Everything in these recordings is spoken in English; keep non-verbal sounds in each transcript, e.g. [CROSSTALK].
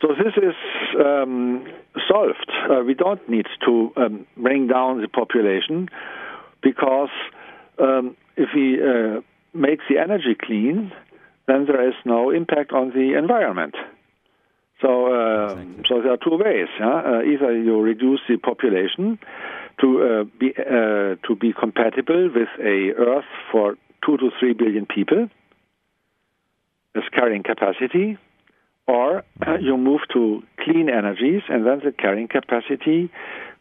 So this is um, solved. Uh, we don't need to um, bring down the population because um, if we uh, make the energy clean, then there is no impact on the environment. So, uh, exactly. so there are two ways. Uh, either you reduce the population to uh, be uh, to be compatible with a Earth for two to three billion people, as carrying capacity, or you move to clean energies, and then the carrying capacity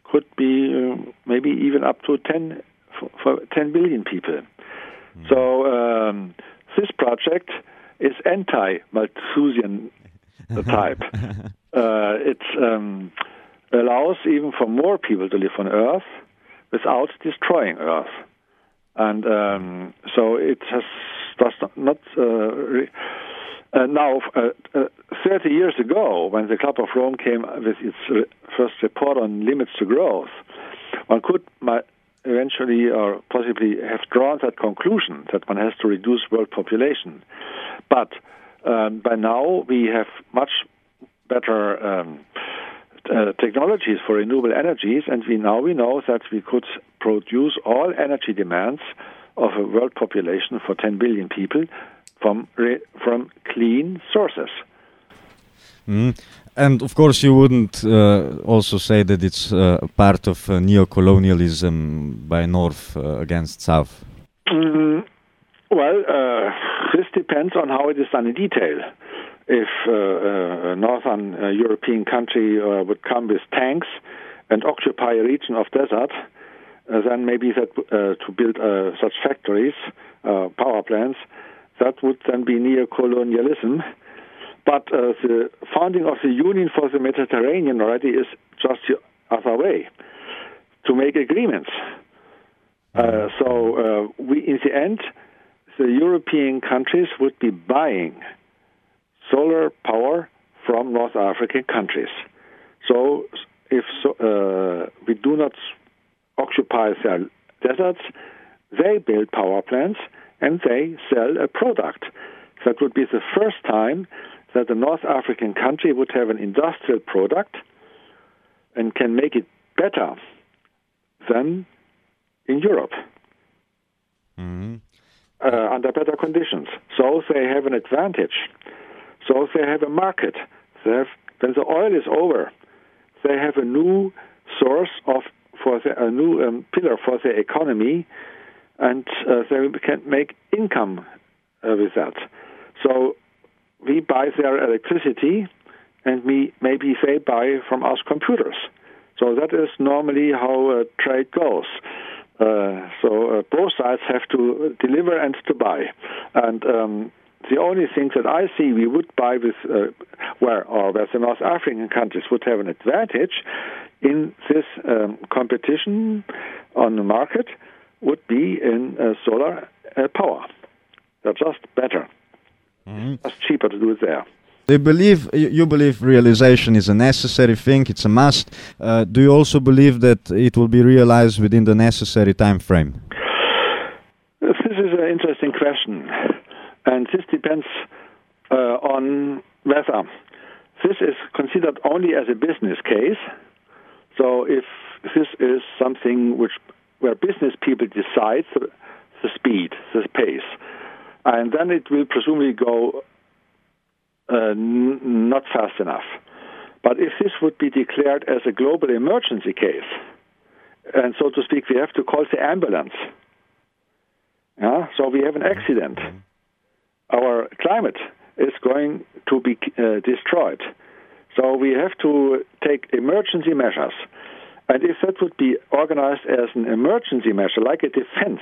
could be uh, maybe even up to 10 for, for 10 billion people. Mm-hmm. So um, this project is anti-Malthusian type. [LAUGHS] uh, it um, allows even for more people to live on Earth without destroying Earth, and um, so it has does not. Uh, re- uh, now, uh, uh, 30 years ago, when the Club of Rome came with its first report on limits to growth, one could eventually or possibly have drawn that conclusion that one has to reduce world population. But um, by now, we have much better um, uh, technologies for renewable energies, and we now we know that we could produce all energy demands of a world population for 10 billion people from re- from clean sources. Mm. And of course, you wouldn't uh, also say that it's uh, part of uh, neo-colonialism by North uh, against South. Mm, well, uh, this depends on how it is done in detail. If uh, a northern European country would come with tanks and occupy a region of desert, then maybe that to build such factories, power plants, that would then be neo-colonialism. But uh, the founding of the Union for the Mediterranean already is just the other way to make agreements. Uh, mm-hmm. so uh, we, in the end, the European countries would be buying solar power from North African countries. So if so, uh, we do not occupy their deserts, they build power plants and they sell a product. That would be the first time that the North African country would have an industrial product and can make it better than in Europe mm-hmm. uh, under better conditions. So they have an advantage. So they have a market. They have, when the oil is over, they have a new source of for the, a new um, pillar for their economy and uh, they can make income uh, with that. So we buy their electricity, and we maybe they buy from us computers. So that is normally how uh, trade goes. Uh, so uh, both sides have to deliver and to buy, and um, the only thing that I see we would buy with uh, where or where the North African countries would have an advantage in this um, competition on the market would be in uh, solar uh, power. They're just better. Mm-hmm. Just cheaper to do it there. They believe you believe realization is a necessary thing; it's a must. Uh, do you also believe that it will be realized within the necessary time frame? This is an interesting question, and this depends uh, on whether this is considered only as a business case. So, if this is something which where business people decide the, the speed, the pace, and then it will presumably go uh, n- not fast enough. But if this would be declared as a global emergency case, and so to speak, we have to call the ambulance. Yeah, so we have an accident. Our climate is going to be uh, destroyed. So we have to take emergency measures. And if that would be organized as an emergency measure, like a defense,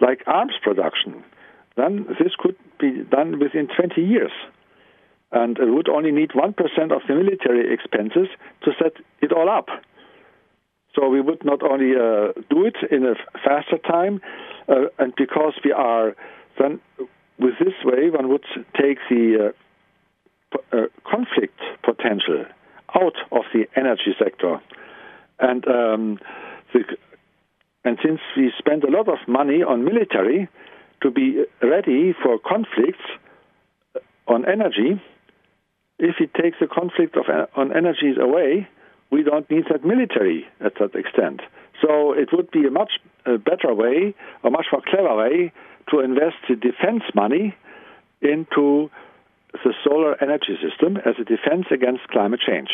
like arms production, then this could be done within 20 years. And it would only need 1% of the military expenses to set it all up. So we would not only uh, do it in a faster time, uh, and because we are then with this way, one would take the uh, uh conflict potential out of the energy sector and um, the, and since we spend a lot of money on military to be ready for conflicts on energy, if he takes the conflict of, on energies away, we don't need that military at that extent. So it would be a much uh, better way, a much more clever way to invest the defense money into the solar energy system as a defense against climate change.